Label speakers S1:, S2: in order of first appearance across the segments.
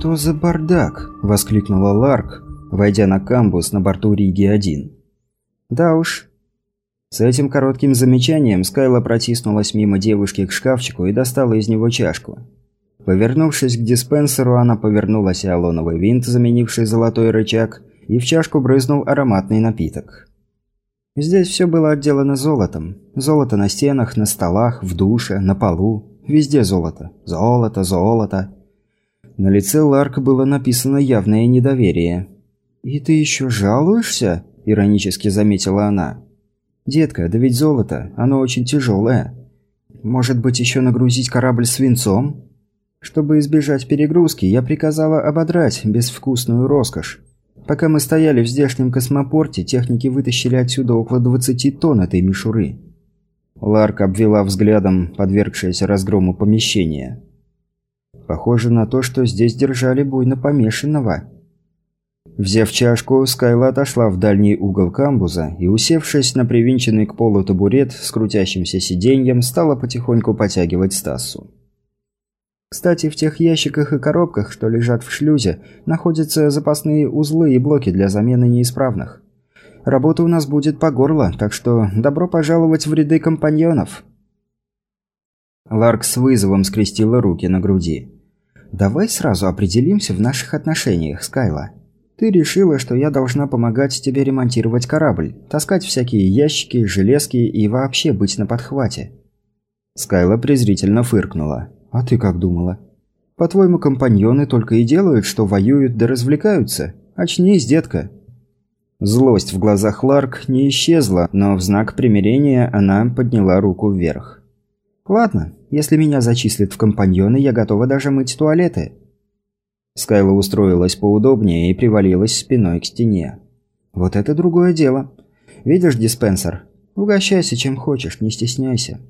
S1: «Что за бардак?» – воскликнула Ларк, войдя на камбус на борту Риги-1. «Да уж». С этим коротким замечанием Скайла протиснулась мимо девушки к шкафчику и достала из него чашку. Повернувшись к диспенсеру, она повернула сиалоновый винт, заменивший золотой рычаг, и в чашку брызнул ароматный напиток. Здесь все было отделано золотом. Золото на стенах, на столах, в душе, на полу. Везде золото. Золото, золото. На лице Ларка было написано явное недоверие. «И ты еще жалуешься?» – иронически заметила она. «Детка, да ведь золото, оно очень тяжелое. Может быть, еще нагрузить корабль свинцом?» Чтобы избежать перегрузки, я приказала ободрать безвкусную роскошь. Пока мы стояли в здешнем космопорте, техники вытащили отсюда около 20 тонн этой мишуры. Ларк обвела взглядом подвергшееся разгрому помещение. Похоже на то, что здесь держали буйно помешанного. Взяв чашку, Скайла отошла в дальний угол камбуза и, усевшись на привинченный к полу табурет с крутящимся сиденьем, стала потихоньку потягивать Стасу. Кстати, в тех ящиках и коробках, что лежат в шлюзе, находятся запасные узлы и блоки для замены неисправных. Работа у нас будет по горло, так что добро пожаловать в ряды компаньонов. Ларк с вызовом скрестила руки на груди. «Давай сразу определимся в наших отношениях, Скайла. Ты решила, что я должна помогать тебе ремонтировать корабль, таскать всякие ящики, железки и вообще быть на подхвате». Скайла презрительно фыркнула. «А ты как думала? По-твоему, компаньоны только и делают, что воюют да развлекаются? Очнись, детка!» Злость в глазах Ларк не исчезла, но в знак примирения она подняла руку вверх. «Ладно, если меня зачислят в компаньоны, я готова даже мыть туалеты». Скайла устроилась поудобнее и привалилась спиной к стене. «Вот это другое дело. Видишь диспенсер? Угощайся чем хочешь, не стесняйся».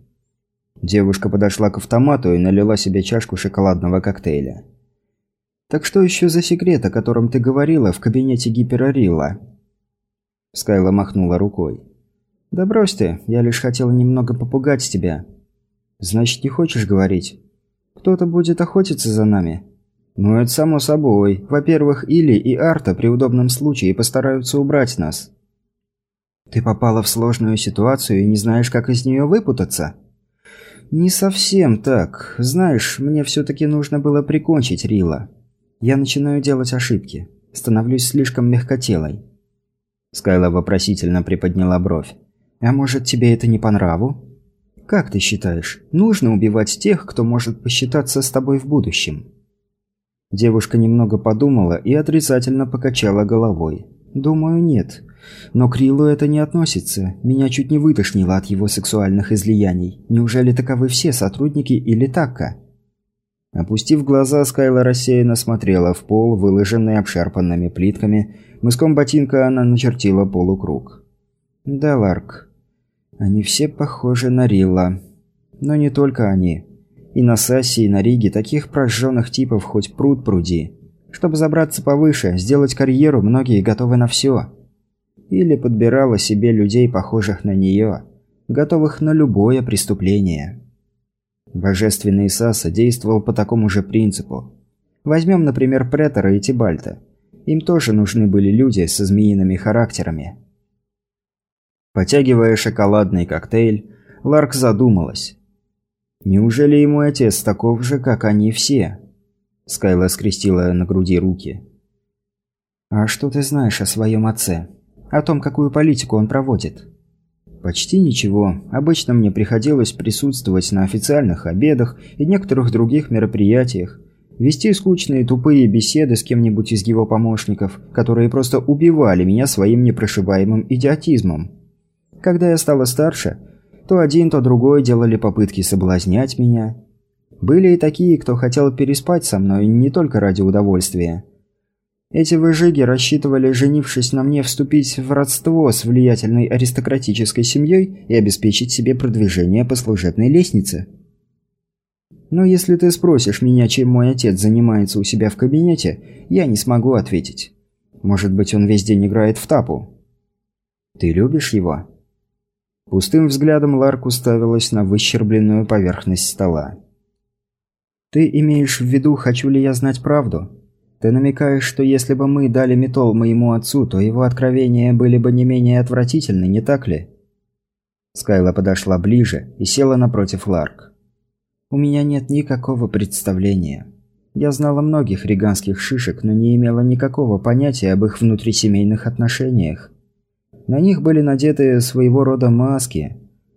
S1: Девушка подошла к автомату и налила себе чашку шоколадного коктейля. «Так что еще за секрет, о котором ты говорила в кабинете гиперорила?» Скайла махнула рукой. «Да брось ты, я лишь хотела немного попугать тебя». «Значит, не хочешь говорить? Кто-то будет охотиться за нами?» «Ну, это само собой. Во-первых, Или и Арта при удобном случае постараются убрать нас». «Ты попала в сложную ситуацию и не знаешь, как из нее выпутаться?» «Не совсем так. Знаешь, мне все-таки нужно было прикончить Рила. Я начинаю делать ошибки. Становлюсь слишком мягкотелой». Скайла вопросительно приподняла бровь. «А может, тебе это не по нраву?» «Как ты считаешь, нужно убивать тех, кто может посчитаться с тобой в будущем?» Девушка немного подумала и отрицательно покачала головой. «Думаю, нет. Но к Рилу это не относится. Меня чуть не вытошнило от его сексуальных излияний. Неужели таковы все сотрудники или такка? Опустив глаза, Скайла рассеянно смотрела в пол, выложенный обшарпанными плитками. Мыском ботинка она начертила полукруг. «Да, Ларк. Они все похожи на Рилла. Но не только они. И на Сасси, и на Риге таких прожженных типов хоть пруд пруди. Чтобы забраться повыше, сделать карьеру, многие готовы на все или подбирала себе людей, похожих на нее, готовых на любое преступление. Божественный Саса действовал по такому же принципу. Возьмем, например, Претора и Тибальта. Им тоже нужны были люди со змеиными характерами. Потягивая шоколадный коктейль, Ларк задумалась. Неужели мой отец таков же, как они все? Скайла скрестила на груди руки. «А что ты знаешь о своем отце?» О том, какую политику он проводит. Почти ничего. Обычно мне приходилось присутствовать на официальных обедах и некоторых других мероприятиях, вести скучные тупые беседы с кем-нибудь из его помощников, которые просто убивали меня своим непрошибаемым идиотизмом. Когда я стала старше, то один, то другой делали попытки соблазнять меня. Были и такие, кто хотел переспать со мной не только ради удовольствия. Эти выжиги рассчитывали, женившись на мне, вступить в родство с влиятельной аристократической семьей и обеспечить себе продвижение по служебной лестнице. Но если ты спросишь меня, чем мой отец занимается у себя в кабинете, я не смогу ответить. Может быть, он весь день играет в тапу. Ты любишь его? Пустым взглядом Ларк уставилась на выщербленную поверхность стола. Ты имеешь в виду, хочу ли я знать правду? Ты намекаешь, что если бы мы дали метол моему отцу, то его откровения были бы не менее отвратительны, не так ли? Скайла подошла ближе и села напротив Ларк. У меня нет никакого представления. Я знала многих риганских шишек, но не имела никакого понятия об их внутрисемейных отношениях. На них были надеты своего рода маски.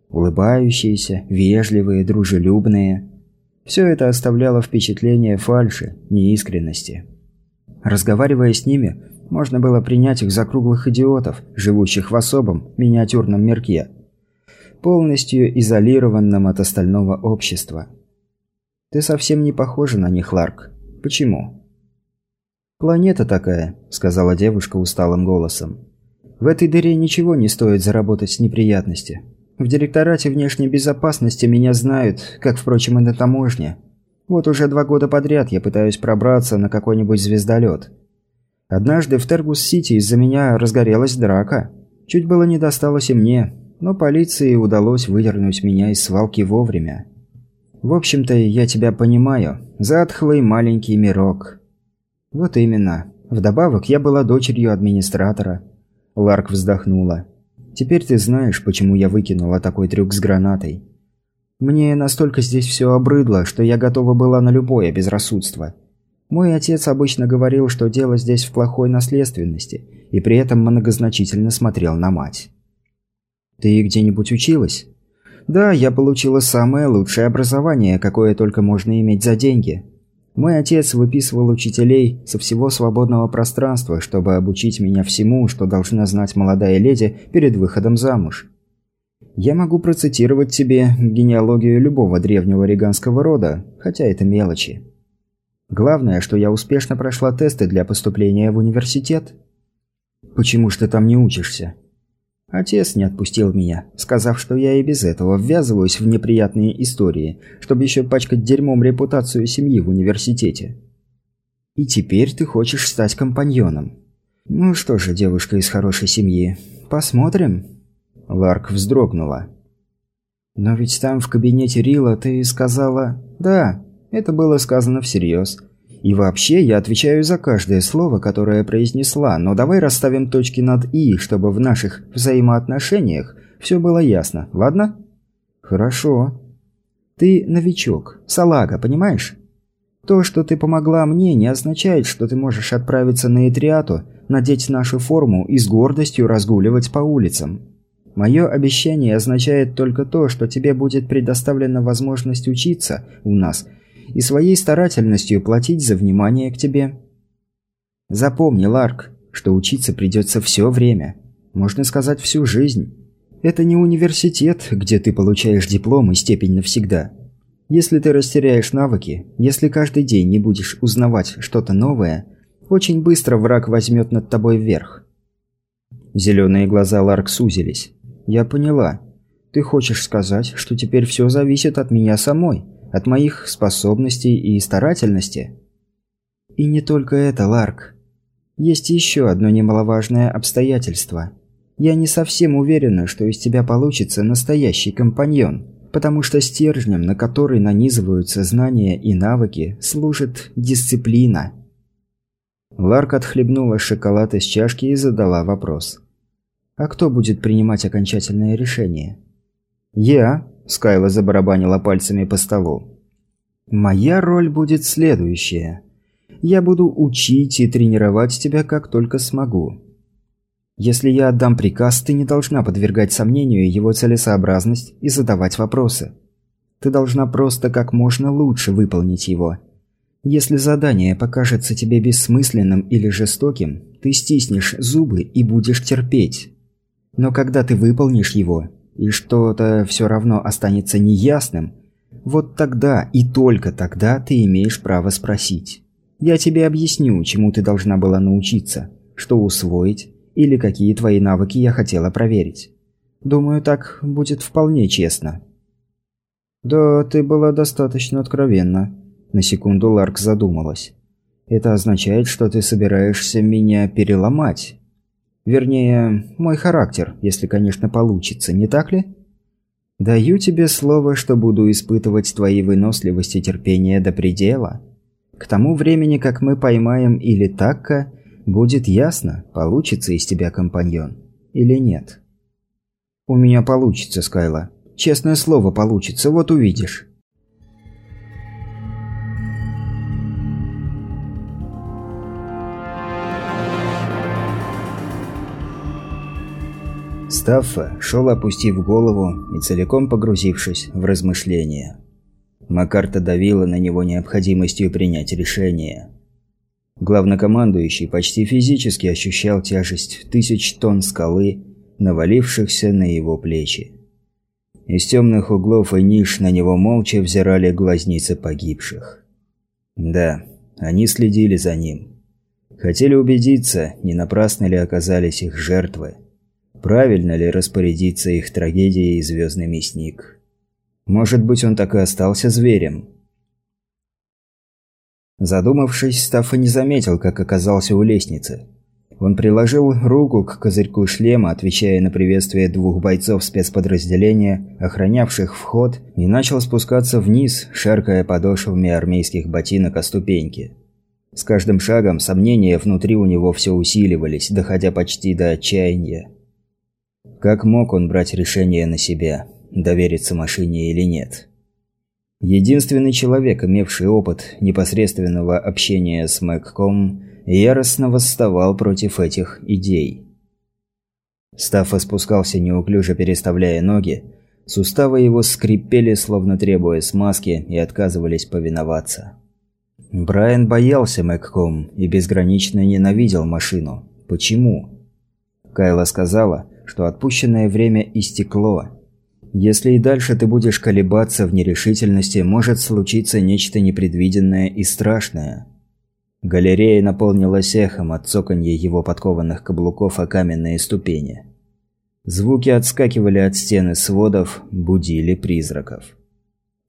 S1: Улыбающиеся, вежливые, дружелюбные. Все это оставляло впечатление фальши, неискренности. Разговаривая с ними, можно было принять их за круглых идиотов, живущих в особом, миниатюрном мирке, полностью изолированном от остального общества. Ты совсем не похожа на них, Ларк. Почему? «Планета такая», — сказала девушка усталым голосом. «В этой дыре ничего не стоит заработать неприятности. В директорате внешней безопасности меня знают, как, впрочем, и на таможне. Вот уже два года подряд я пытаюсь пробраться на какой-нибудь звездолет. Однажды в Тергус-Сити из-за меня разгорелась драка. Чуть было не досталось и мне, но полиции удалось выдернуть меня из свалки вовремя. В общем-то, я тебя понимаю. Затхлый маленький мирок. Вот именно. Вдобавок, я была дочерью администратора. Ларк вздохнула. Теперь ты знаешь, почему я выкинула такой трюк с гранатой. Мне настолько здесь все обрыдло, что я готова была на любое безрассудство. Мой отец обычно говорил, что дело здесь в плохой наследственности, и при этом многозначительно смотрел на мать. «Ты где-нибудь училась?» «Да, я получила самое лучшее образование, какое только можно иметь за деньги. Мой отец выписывал учителей со всего свободного пространства, чтобы обучить меня всему, что должна знать молодая леди перед выходом замуж. Я могу процитировать тебе генеалогию любого древнего риганского рода, хотя это мелочи. Главное, что я успешно прошла тесты для поступления в университет. Почему ж ты там не учишься? Отец не отпустил меня, сказав, что я и без этого ввязываюсь в неприятные истории, чтобы еще пачкать дерьмом репутацию семьи в университете. И теперь ты хочешь стать компаньоном. Ну что же, девушка из хорошей семьи, посмотрим. Ларк вздрогнула. «Но ведь там, в кабинете Рила, ты сказала...» «Да, это было сказано всерьез. И вообще, я отвечаю за каждое слово, которое произнесла, но давай расставим точки над «и», чтобы в наших взаимоотношениях все было ясно, ладно?» «Хорошо. Ты новичок, салага, понимаешь?» То, что ты помогла мне, не означает, что ты можешь отправиться на Этриату, надеть нашу форму и с гордостью разгуливать по улицам. Мое обещание означает только то, что тебе будет предоставлена возможность учиться у нас и своей старательностью платить за внимание к тебе. Запомни, Ларк, что учиться придется все время. Можно сказать, всю жизнь. Это не университет, где ты получаешь диплом и степень навсегда. Если ты растеряешь навыки, если каждый день не будешь узнавать что-то новое, очень быстро враг возьмет над тобой вверх. Зеленые глаза Ларк сузились. «Я поняла. Ты хочешь сказать, что теперь все зависит от меня самой, от моих способностей и старательности?» «И не только это, Ларк. Есть еще одно немаловажное обстоятельство. Я не совсем уверена, что из тебя получится настоящий компаньон, потому что стержнем, на который нанизываются знания и навыки, служит дисциплина». Ларк отхлебнула шоколад из чашки и задала вопрос. А кто будет принимать окончательное решение? Я, Скайла забарабанила пальцами по столу. Моя роль будет следующая. Я буду учить и тренировать тебя как только смогу. Если я отдам приказ, ты не должна подвергать сомнению его целесообразность и задавать вопросы. Ты должна просто как можно лучше выполнить его. Если задание покажется тебе бессмысленным или жестоким, ты стиснешь зубы и будешь терпеть. Но когда ты выполнишь его, и что-то все равно останется неясным, вот тогда и только тогда ты имеешь право спросить. Я тебе объясню, чему ты должна была научиться, что усвоить или какие твои навыки я хотела проверить. Думаю, так будет вполне честно. Да, ты была достаточно откровенна. На секунду Ларк задумалась. Это означает, что ты собираешься меня переломать. Вернее, мой характер, если, конечно, получится, не так ли? Даю тебе слово, что буду испытывать твои выносливость и терпение до предела. К тому времени, как мы поймаем или Такка, будет ясно, получится из тебя компаньон или нет. У меня получится, Скайла. Честное слово, получится, вот увидишь. Стаффа шел, опустив голову и целиком погрузившись в размышления. Макарта давила на него необходимостью принять решение. Главнокомандующий почти физически ощущал тяжесть тысяч тонн скалы, навалившихся на его плечи. Из темных углов и ниш на него молча взирали глазницы погибших. Да, они следили за ним. Хотели убедиться, не напрасно ли оказались их жертвы. Правильно ли распорядиться их трагедией звездный мясник? Может быть, он так и остался зверем? Задумавшись, Стаффа не заметил, как оказался у лестницы. Он приложил руку к козырьку шлема, отвечая на приветствие двух бойцов спецподразделения, охранявших вход, и начал спускаться вниз, шаркая подошвами армейских ботинок о ступеньки. С каждым шагом сомнения внутри у него все усиливались, доходя почти до отчаяния. Как мог он брать решение на себя, довериться машине или нет? Единственный человек, имевший опыт непосредственного общения с Мэгком, яростно восставал против этих идей. Стаффа спускался неуклюже переставляя ноги, суставы его скрипели, словно требуя смазки, и отказывались повиноваться. Брайан боялся Мэгком и безгранично ненавидел машину. Почему? Кайла сказала, что отпущенное время истекло. Если и дальше ты будешь колебаться в нерешительности, может случиться нечто непредвиденное и страшное. Галерея наполнилась эхом от цоканья его подкованных каблуков о каменные ступени. Звуки отскакивали от стены сводов, будили призраков.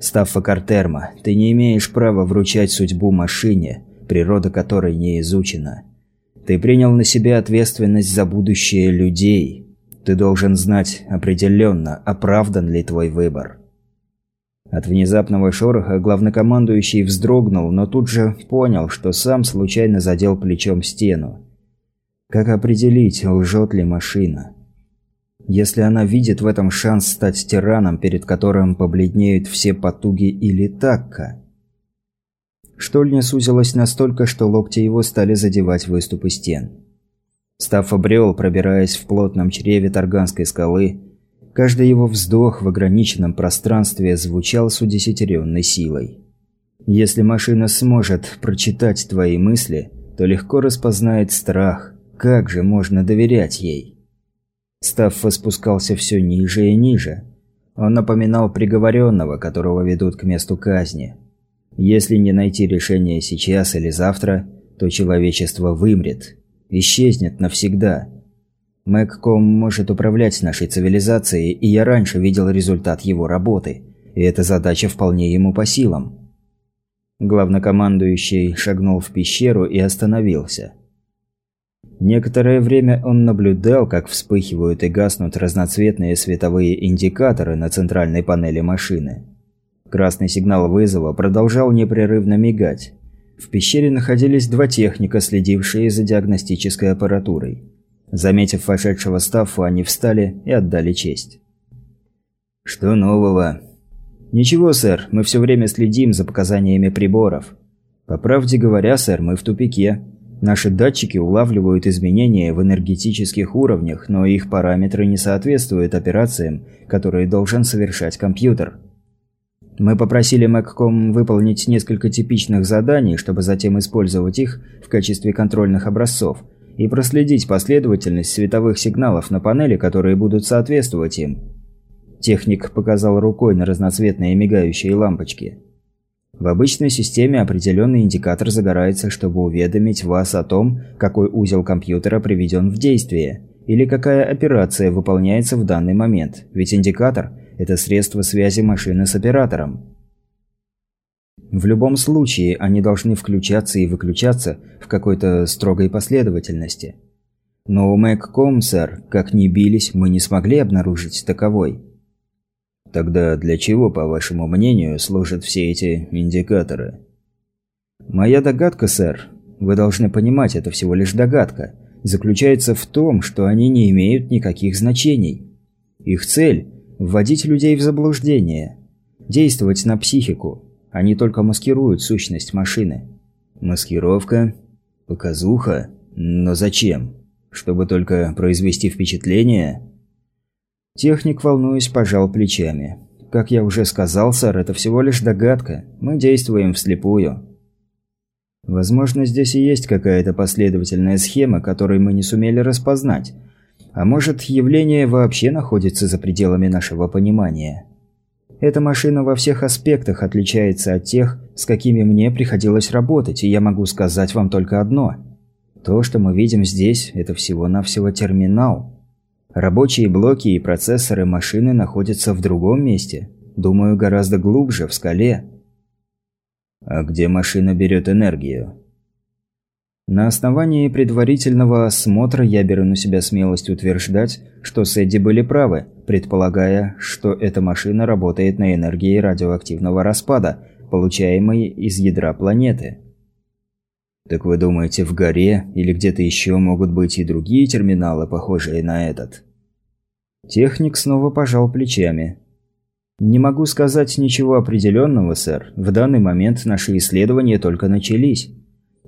S1: Стаффа Картерма, ты не имеешь права вручать судьбу машине, природа которой не изучена. Ты принял на себя ответственность за будущее людей. Ты должен знать определенно, оправдан ли твой выбор. От внезапного шороха главнокомандующий вздрогнул, но тут же понял, что сам случайно задел плечом стену. Как определить, лжет ли машина? Если она видит в этом шанс стать тираном, перед которым побледнеют все потуги или такка? Штольня сузилась настолько, что локти его стали задевать выступы стен. Став обрел, пробираясь в плотном чреве Тарганской скалы, Каждый его вздох в ограниченном пространстве звучал с удесятеренной силой. Если машина сможет прочитать твои мысли, то легко распознает страх. Как же можно доверять ей? Стаффа спускался все ниже и ниже. Он напоминал приговоренного, которого ведут к месту казни. Если не найти решение сейчас или завтра, то человечество вымрет, исчезнет навсегда – Мэгком может управлять нашей цивилизацией, и я раньше видел результат его работы. И эта задача вполне ему по силам. Главнокомандующий шагнул в пещеру и остановился. Некоторое время он наблюдал, как вспыхивают и гаснут разноцветные световые индикаторы на центральной панели машины. Красный сигнал вызова продолжал непрерывно мигать. В пещере находились два техника, следившие за диагностической аппаратурой. Заметив вошедшего Стаффу, они встали и отдали честь. «Что нового?» «Ничего, сэр, мы все время следим за показаниями приборов. По правде говоря, сэр, мы в тупике. Наши датчики улавливают изменения в энергетических уровнях, но их параметры не соответствуют операциям, которые должен совершать компьютер. Мы попросили Мэгком выполнить несколько типичных заданий, чтобы затем использовать их в качестве контрольных образцов – и проследить последовательность световых сигналов на панели, которые будут соответствовать им. Техник показал рукой на разноцветные мигающие лампочки. В обычной системе определенный индикатор загорается, чтобы уведомить вас о том, какой узел компьютера приведен в действие, или какая операция выполняется в данный момент, ведь индикатор – это средство связи машины с оператором. В любом случае, они должны включаться и выключаться в какой-то строгой последовательности. Но у Мэгком, сэр, как ни бились, мы не смогли обнаружить таковой. Тогда для чего, по вашему мнению, служат все эти индикаторы? Моя догадка, сэр, вы должны понимать, это всего лишь догадка, заключается в том, что они не имеют никаких значений. Их цель – вводить людей в заблуждение, действовать на психику. Они только маскируют сущность машины. Маскировка? Показуха? Но зачем? Чтобы только произвести впечатление? Техник, волнуясь, пожал плечами. Как я уже сказал, сэр, это всего лишь догадка. Мы действуем вслепую. Возможно, здесь и есть какая-то последовательная схема, которую мы не сумели распознать. А может, явление вообще находится за пределами нашего понимания. Эта машина во всех аспектах отличается от тех, с какими мне приходилось работать, и я могу сказать вам только одно. То, что мы видим здесь, это всего-навсего терминал. Рабочие блоки и процессоры машины находятся в другом месте. Думаю, гораздо глубже, в скале. А где машина берет энергию? На основании предварительного осмотра я беру на себя смелость утверждать, что Сэдди были правы, предполагая, что эта машина работает на энергии радиоактивного распада, получаемой из ядра планеты. Так вы думаете, в горе или где-то еще могут быть и другие терминалы, похожие на этот? Техник снова пожал плечами. «Не могу сказать ничего определенного, сэр. В данный момент наши исследования только начались.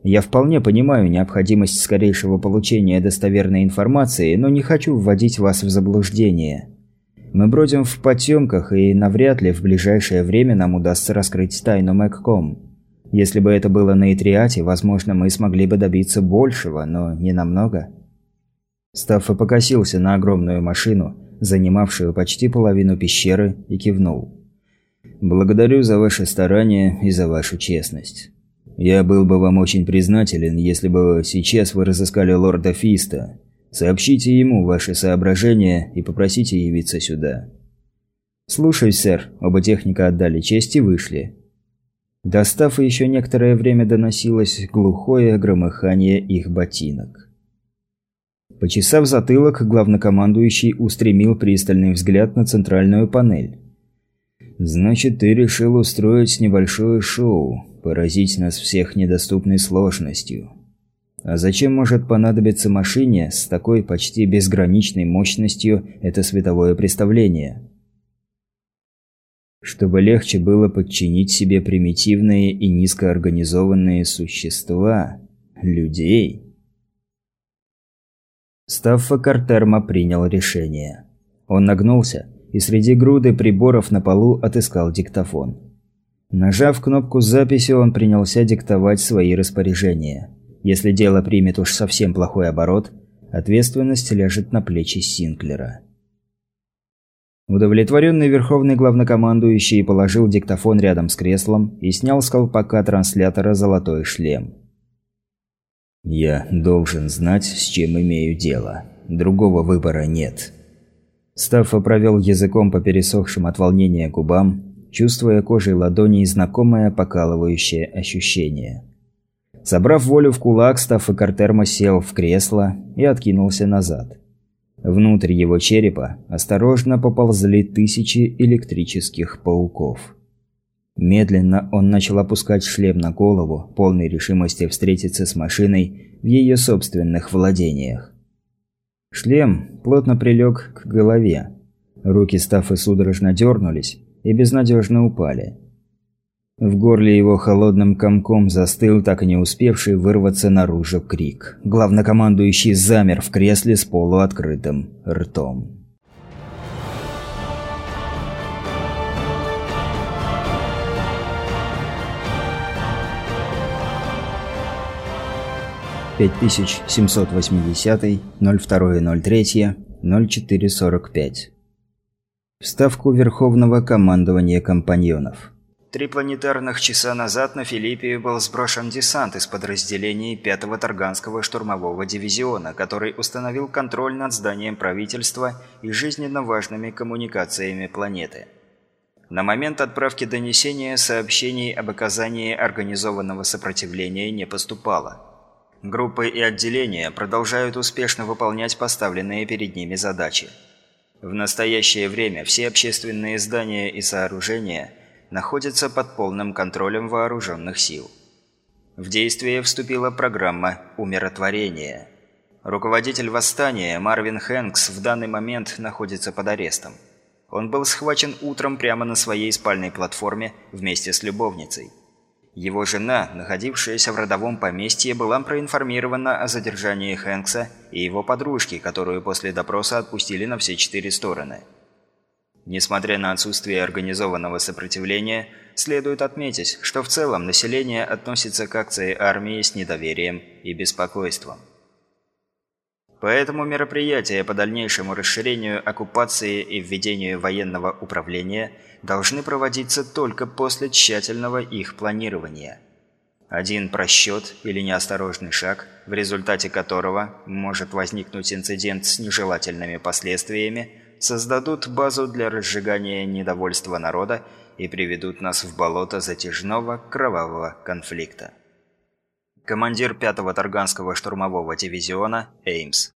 S1: Я вполне понимаю необходимость скорейшего получения достоверной информации, но не хочу вводить вас в заблуждение. Мы бродим в потемках, и навряд ли в ближайшее время нам удастся раскрыть тайну Мэгком. Если бы это было на Итриате, возможно, мы смогли бы добиться большего, но не намного». Стаффа покосился на огромную машину – занимавшую почти половину пещеры, и кивнул. «Благодарю за ваши старания и за вашу честность. Я был бы вам очень признателен, если бы сейчас вы разыскали лорда Фиста. Сообщите ему ваши соображения и попросите явиться сюда». «Слушаюсь, сэр». Оба техника отдали честь и вышли. Достав еще некоторое время доносилось глухое громыхание их ботинок. Почесав затылок, главнокомандующий устремил пристальный взгляд на центральную панель. «Значит, ты решил устроить небольшое шоу, поразить нас всех недоступной сложностью. А зачем может понадобиться машине с такой почти безграничной мощностью это световое представление?» чтобы легче было подчинить себе примитивные и низкоорганизованные существа, людей. Стаффа Картерма принял решение. Он нагнулся и среди груды приборов на полу отыскал диктофон. Нажав кнопку записи, он принялся диктовать свои распоряжения. Если дело примет уж совсем плохой оборот, ответственность ляжет на плечи Синклера. Удовлетворенный верховный главнокомандующий положил диктофон рядом с креслом и снял с колпака транслятора золотой шлем. Я должен знать, с чем имею дело. Другого выбора нет. Стаффа провел языком по пересохшим от волнения губам, чувствуя кожей ладоней знакомое покалывающее ощущение. Собрав волю в кулак, Стаффа Картерма сел в кресло и откинулся назад. Внутрь его черепа осторожно поползли тысячи электрических пауков. Медленно он начал опускать шлем на голову, полной решимости встретиться с машиной в ее собственных владениях. Шлем плотно прилег к голове. Руки Стаффы судорожно дернулись и безнадежно упали. В горле его холодным комком застыл так и не успевший вырваться наружу крик. Главнокомандующий замер в кресле с полуоткрытым ртом. 5780, 0203, 0445. Вставку Верховного командования компаньонов. Три планетарных часа назад на Филиппию был сброшен десант из подразделений 5-го Тарганского штурмового дивизиона, который установил контроль над зданием правительства и жизненно важными коммуникациями планеты. На момент отправки донесения сообщений об оказании организованного сопротивления не поступало. Группы и отделения продолжают успешно выполнять поставленные перед ними задачи. В настоящее время все общественные здания и сооружения находятся под полным контролем вооруженных сил. В действие вступила программа умиротворения. Руководитель восстания Марвин Хэнкс в данный момент находится под арестом. Он был схвачен утром прямо на своей спальной платформе вместе с любовницей. Его жена, находившаяся в родовом поместье, была проинформирована о задержании Хэнкса и его подружки, которую после допроса отпустили на все четыре стороны. Несмотря на отсутствие организованного сопротивления, следует отметить, что в целом население относится к акции армии с недоверием и беспокойством. Поэтому мероприятия по дальнейшему расширению оккупации и введению военного управления должны проводиться только после тщательного их планирования. Один просчет или неосторожный шаг, в результате которого может возникнуть инцидент с нежелательными последствиями, создадут базу для разжигания недовольства народа и приведут нас в болото затяжного кровавого конфликта. Командир 5-го Тарганского штурмового дивизиона Эймс